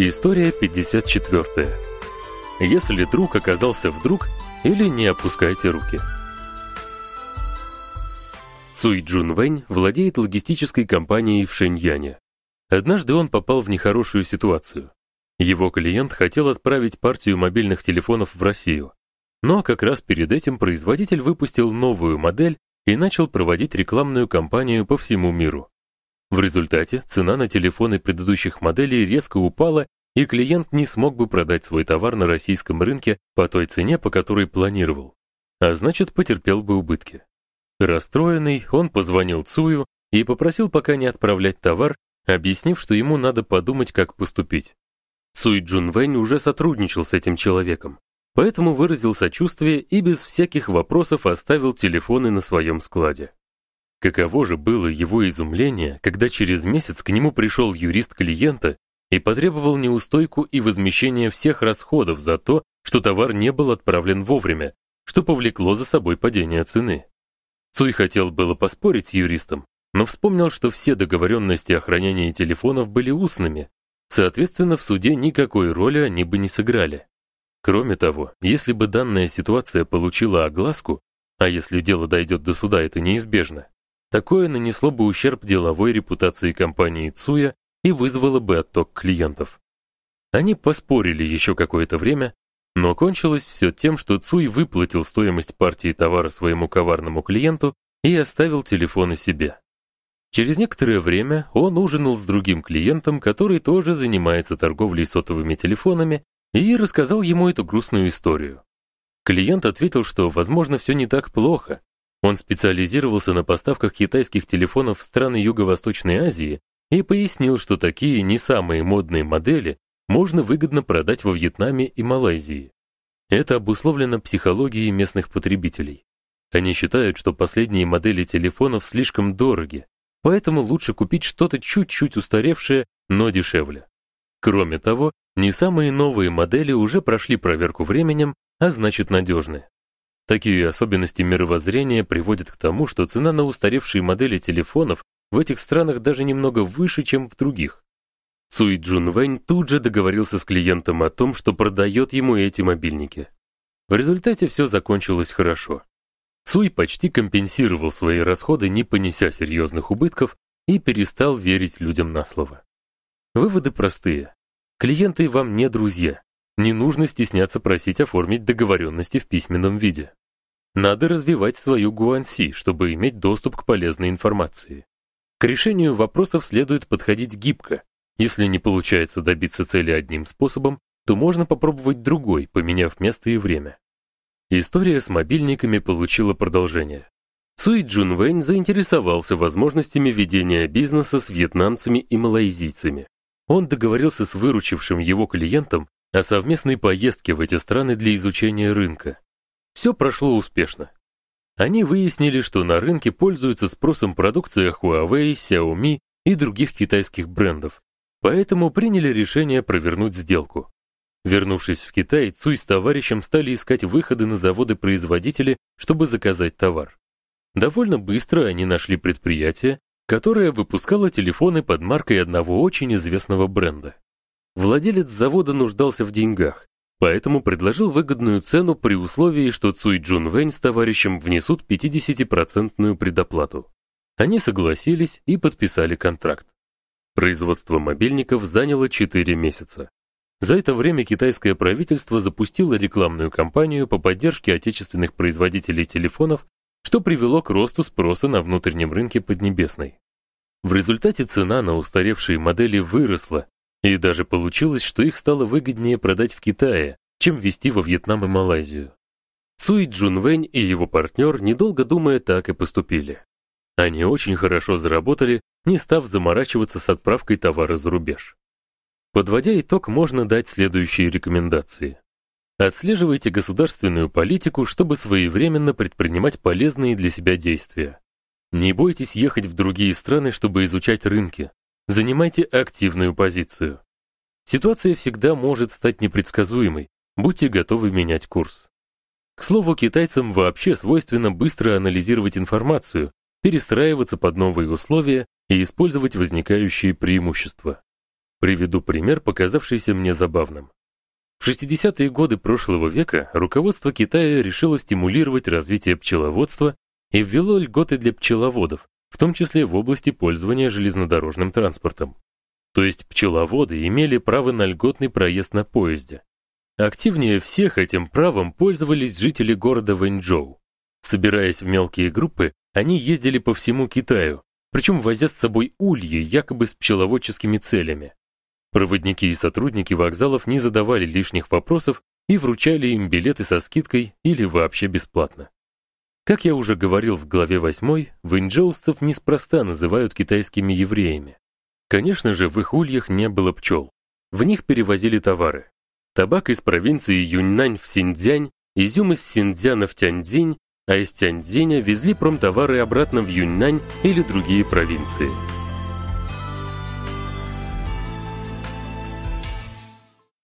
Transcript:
История 54. Если друг оказался вдруг, или не опускайте руки. Цуй Джун Вэнь владеет логистической компанией в Шэньяне. Однажды он попал в нехорошую ситуацию. Его клиент хотел отправить партию мобильных телефонов в Россию. Но как раз перед этим производитель выпустил новую модель и начал проводить рекламную кампанию по всему миру. В результате цена на телефоны предыдущих моделей резко упала, и клиент не смог бы продать свой товар на российском рынке по той цене, по которой планировал. А значит, потерпел бы убытки. Расстроенный, он позвонил Цую и попросил пока не отправлять товар, объяснив, что ему надо подумать, как поступить. Цуй Джунвэнь уже сотрудничал с этим человеком, поэтому выразил сочувствие и без всяких вопросов оставил телефоны на своем складе. Каково же было его изумление, когда через месяц к нему пришел юрист клиента и потребовал неустойку и возмещение всех расходов за то, что товар не был отправлен вовремя, что повлекло за собой падение цены. Цуй хотел было поспорить с юристом, но вспомнил, что все договоренности о хранении телефонов были устными. Соответственно, в суде никакой роли они бы не сыграли. Кроме того, если бы данная ситуация получила огласку, а если дело дойдет до суда, это неизбежно, Такое нанесло бы ущерб деловой репутации компании Цуя и вызвало бы отток клиентов. Они поспорили еще какое-то время, но кончилось все тем, что Цуй выплатил стоимость партии товара своему коварному клиенту и оставил телефоны себе. Через некоторое время он ужинал с другим клиентом, который тоже занимается торговлей сотовыми телефонами, и рассказал ему эту грустную историю. Клиент ответил, что, возможно, все не так плохо, он специализировался на поставках китайских телефонов в страны Юго-Восточной Азии и пояснил, что такие не самые модные модели можно выгодно продать во Вьетнаме и Малайзии. Это обусловлено психологией местных потребителей. Они считают, что последние модели телефонов слишком дороги, поэтому лучше купить что-то чуть-чуть устаревшее, но дешевле. Кроме того, не самые новые модели уже прошли проверку временем, а значит надежны. Такие особенности мировоззрения приводят к тому, что цена на устаревшие модели телефонов в этих странах даже немного выше, чем в других. Цуй Джун Вэнь тут же договорился с клиентом о том, что продает ему эти мобильники. В результате все закончилось хорошо. Цуй почти компенсировал свои расходы, не понеся серьезных убытков, и перестал верить людям на слово. Выводы простые. Клиенты вам не друзья. Не нужно стесняться просить оформить договоренности в письменном виде. Надо развивать свою гуанси, чтобы иметь доступ к полезной информации. К решению вопросов следует подходить гибко. Если не получается добиться цели одним способом, то можно попробовать другой, поменяв место и время. История с мобильниками получила продолжение. Цуй Джунвэнь заинтересовался возможностями ведения бизнеса с вьетнамцами и малайзийцами. Он договорился с выручившим его клиентом о совместной поездке в эти страны для изучения рынка. Все прошло успешно. Они выяснили, что на рынке пользуются спросом продукция Huawei, Xiaomi и других китайских брендов. Поэтому приняли решение провернуть сделку. Вернувшись в Китай, Цуй с товарищем стали искать выходы на заводы-производители, чтобы заказать товар. Довольно быстро они нашли предприятие, которое выпускало телефоны под маркой одного очень известного бренда. Владелец завода нуждался в деньгах, поэтому предложил выгодную цену при условии, что Цуй Джун Вэнь с товарищем внесут 50% предоплату. Они согласились и подписали контракт. Производство мобильников заняло 4 месяца. За это время китайское правительство запустило рекламную кампанию по поддержке отечественных производителей телефонов, что привело к росту спроса на внутреннем рынке Поднебесной. В результате цена на устаревшие модели выросла, и даже получилось, что их стало выгоднее продать в Китае, чем везти во Вьетнам и Малайзию. Цуй Джунвэнь и его партнер, недолго думая, так и поступили. Они очень хорошо заработали, не став заморачиваться с отправкой товара за рубеж. Подводя итог, можно дать следующие рекомендации. Отслеживайте государственную политику, чтобы своевременно предпринимать полезные для себя действия. Не бойтесь ехать в другие страны, чтобы изучать рынки. Занимайте активную позицию. Ситуация всегда может стать непредсказуемой. Будьте готовы менять курс. К слову, китайцам вообще свойственно быстро анализировать информацию, перестраиваться под новые условия и использовать возникающие преимущества. Приведу пример, показавшийся мне забавным. В 60-е годы прошлого века руководство Китая решило стимулировать развитие пчеловодства и ввело льготы для пчеловодов, в том числе в области пользования железнодорожным транспортом. То есть пчеловоды имели право на льготный проезд на поезде. Активнее всех этим правом пользовались жители города Вэньчжоу. Собираясь в мелкие группы, они ездили по всему Китаю, причем возя с собой ульи якобы с пчеловодческими целями. Проводники и сотрудники вокзалов не задавали лишних вопросов и вручали им билеты со скидкой или вообще бесплатно. Как я уже говорил в главе 8, вэньчжоусцев неспроста называют китайскими евреями. Конечно же, в их ульях не было пчел. В них перевозили товары. Табак из провинции Юньнань в Синьцзянь, изюм из Синьцзяна в Тяньцзинь, а из Тяньцзиня везли промтовары обратно в Юньнань или другие провинции.